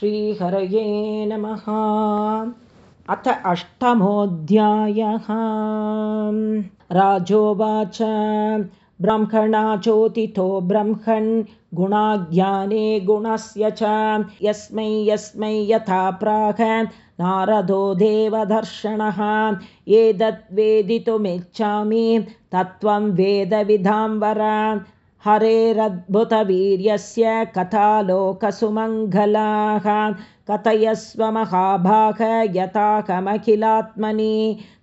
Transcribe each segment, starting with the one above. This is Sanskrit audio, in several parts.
श्रीहरये नमः। अथ अष्टमोऽध्यायः। राजोवाच। ब्रह्मणा चोदितो ब्रह्मन् गुणाज्ञाने गुणस्य च। यस्मै यस्मै यथा प्राह नारदो देवदर्शनः। एतद्वेदितुमिच्छामि तत्त्वं वेदविधाम्बर हरेरद्भुतवीर्यस्य कथालोकसुमङ्गलाः कथयस्व महाभाग यथाकमखिलात्मनि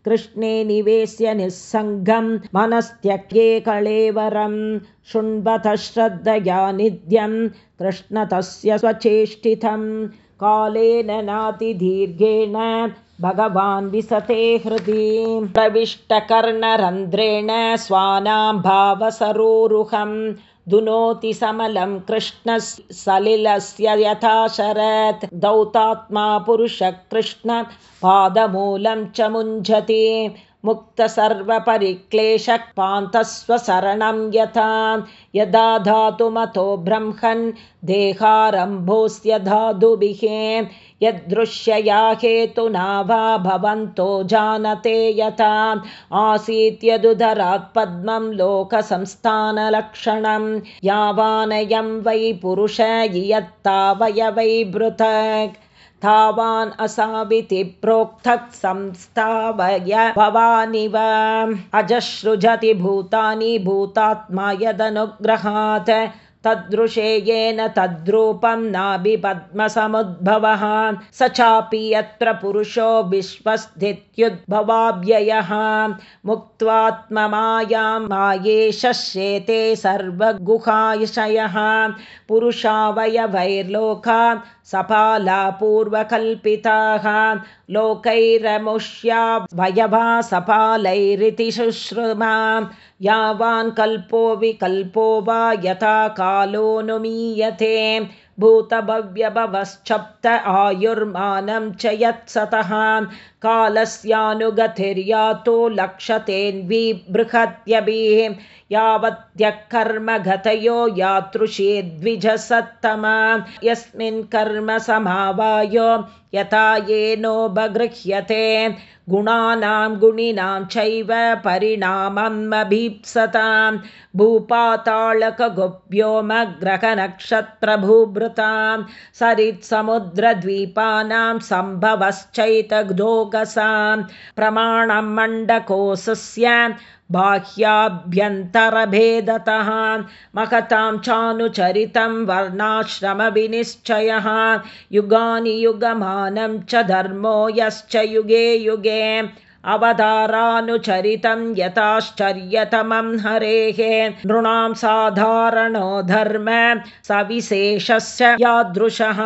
कृष्णे निवेश्य मनस्त्यक्ये कळेवरं शृण्वतः श्रद्धया नित्यं कृष्णतस्य स्वचेष्टितं कालेन नातिदीर्घेण भगवान् विसते हृदि। प्रविष्टकर्णरन्ध्रेण स्वानां भावसरोरुहं दुनोति समलं कृष्ण सलिलस्य यथा शरत् दौतात्मा पुरुषः कृष्ण पादमूलं च मुञ्झति। मुक्तसर्वपरिक्लेशपान्तस्वशरणं यथा। यदा धातुमतो ब्रह्मन् देहारम्भोऽस्य धातुभिः यदृश्यया हेतुना वा भवन्तो जानते यथा। आसीत् यदुदरात् पद्मं लोकसंस्थानलक्षणं। यावानयं वै पुरुष वै पृथक्। तावान् असाविति प्रोक्तः संस्थावय भवानिव। अजसृजति भूतानि भूतात्मा यदनुग्रहात् तदृशे येन तद्रूपं नाभिपद्मसमुद्भवः। स चापि यत्र पुरुषो विश्वस्थित्युद्भवाव्ययः। मुक्त्वात्ममायां मायेशेते सर्वगुहायशयः पुरुषावयवैर्लोका सपाला पूर्वकल्पिताः लोकैरमुष्या वयवा सपालैरिति शुश्रुमा। यावान् कल्पो विकल्पो वा यथा कालोऽनुमीयते भूतभव्यभवश्चप्त आयुर्मानं च यत्सतः। कालस्यानुगतिर्यातो लक्षतेऽन्विबृहत्यभिः यावत्यः कर्मगतयो यातृषे द्विजसत्तमा। यस्मिन् कर्म समावायो यथा येनोपगृह्यते गुणानां गुणिनां चैव परिणामम् अभीप्सतां भूपाताळकगुप्योमग्रहनक्षत्रभूभृतां सरित्समुद्रद्वीपानां सम्भवश्चैतग्धोगसां प्रमाणं मण्डकोसस्य बाह्याभ्यन्तरभेदतः महतां चानुचरितं वर्णाश्रमविनिश्चयः युगानि युगमानं च धर्मो यश्च युगे युगे अवतारानुचरितं यथाश्चर्यतमं हरेः नृणां साधारणो धर्म सविशेषस्य यादृशः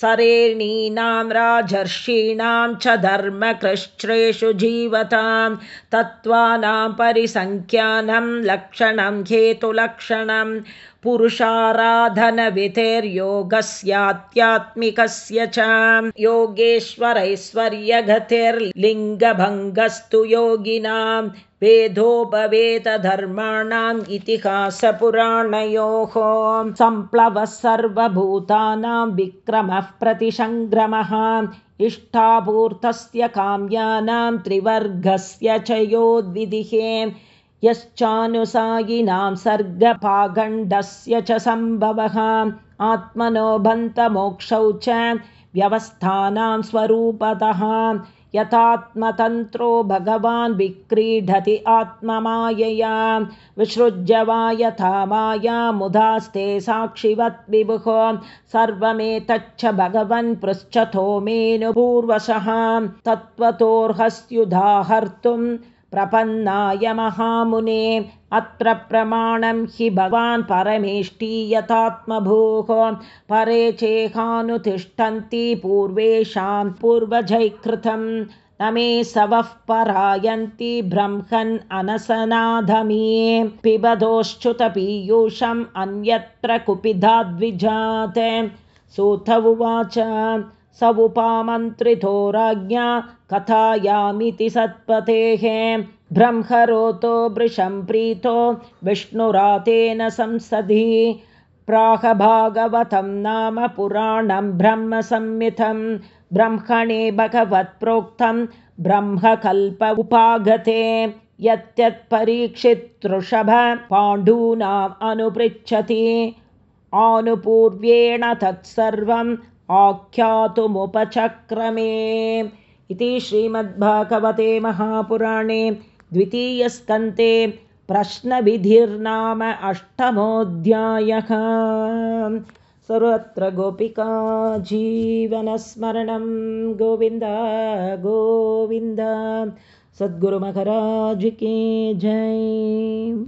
सरेणीनां राजर्षीणां च धर्मकृष्ट्रेषु जीवतां तत्त्वानां परिसङ्ख्यानं लक्षणं हेतुलक्षणं पुरुषाराधनविधेर्योगस्यात्यात्मिकस्य च योगेश्वरैश्वर्यगतिर्लिङ्गभङ्गस्तु योगिनां वेदोपवेदधर्माणाम् इतिहासपुराणयोः सम्प्लवः सर्वभूतानां विक्रमः प्रतिसङ्ग्रमः इष्टापूर्तस्य काम्यानां त्रिवर्गस्य च योद्विधिः यश्चानुसायिनां सर्गपागण्डस्य च सम्भवः। आत्मनो बन्तमोक्षौ च व्यवस्थानां स्वरूपतः। यथात्मतन्त्रो भगवान् विक्रीडति आत्ममायया। विसृज्य वा यथा माया मुदास्ते साक्षिवत् विभुः सर्वमेतच्च भगवन् पृच्छतो मेनुपूर्वशः। तत्त्वतोऽर्हस्युदाहर्तुम् प्रपन्नाय महामुने अत्र प्रमाणं हि भवान् परमेष्टि यथात्मभूः। परे चेहानुतिष्ठन्ति पूर्वेषां पूर्वजैकृतं। न मे सवः परायन्ति ब्रह्मन् अनसनाधमी। पिबधोश्च्युतपीयूषम् अन्यत्र कुपिधाद्विजात्। सूत उवाच स उपामन्त्रितो राज्ञा कथायामिति सत्पतेः ब्रह्मरोतो वृषं प्रीतो विष्णुरातेन संसदि प्राहभागवतं नाम पुराणं ब्रह्मसंमितं ब्रह्मणे भगवत्प्रोक्तं ब्रह्मकल्प उपागते। यत्यत्परीक्षितृषभ पाण्डूनाम् अनुपृच्छति। आनुपूर्व्येण तत्सर्वम् आख्यातुमुपचक्रमे इति श्रीमद्भागवते महापुराणे द्वितीयस्कन्ते प्रश्नविधिर्नाम अष्टमोऽध्यायः। सर्वत्र गोपिका जीवनस्मरणं गोविन्द गोविन्द। सद्गुरुमहराजिके जय